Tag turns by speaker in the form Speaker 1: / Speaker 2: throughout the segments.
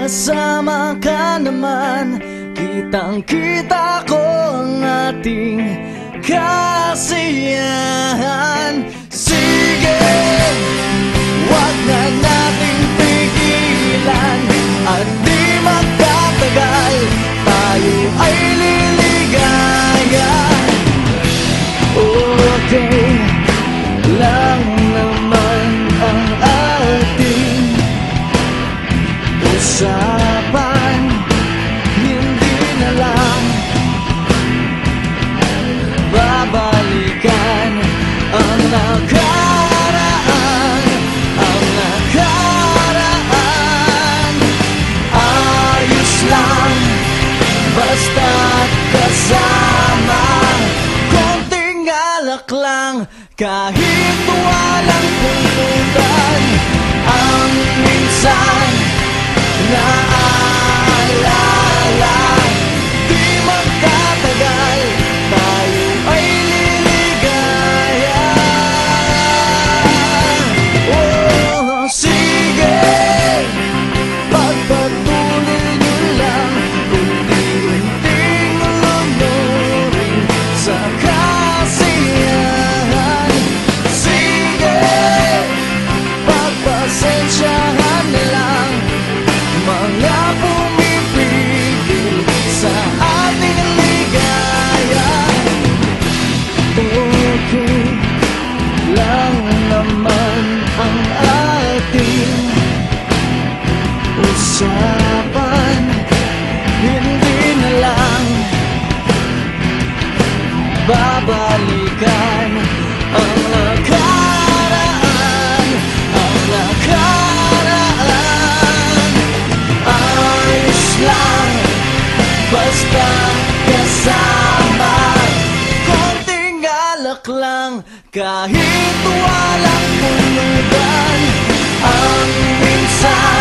Speaker 1: kasama ka naman Kitang kita ko ang ating kasiyahan. Sige, usapan Hindi na lang. Babalikan ang nakaraan Ang nakaraan. Ayos lang basta't kasama. Konting alak lang kahit walang babalikan ang nakaraan Ang nakaraan. Ayos lang basta kasama. Konting alak lang kahit walang pulutan Ang minsan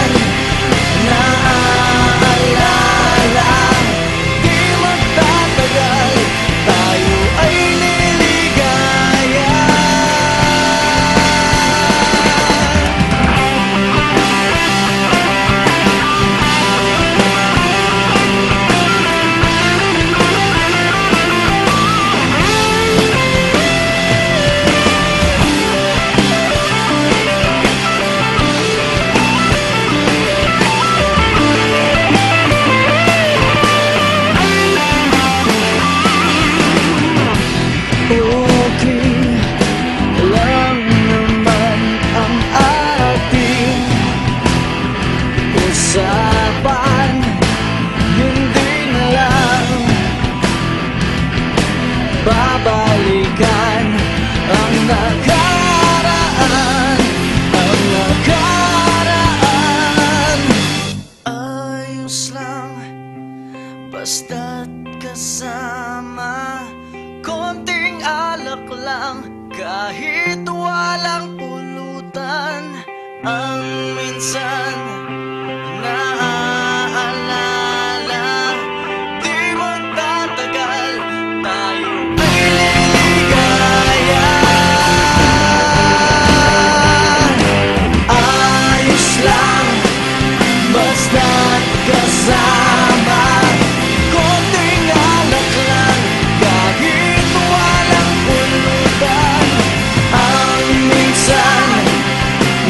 Speaker 1: Basta't kasama Konting alak lang. Kahit walang pulutan Ang minsan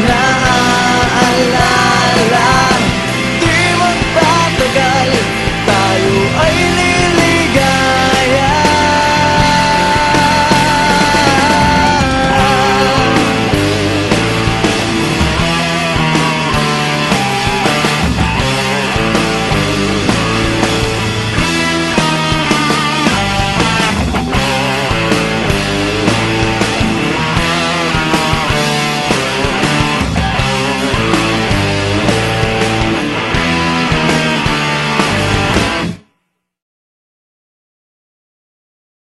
Speaker 1: nada.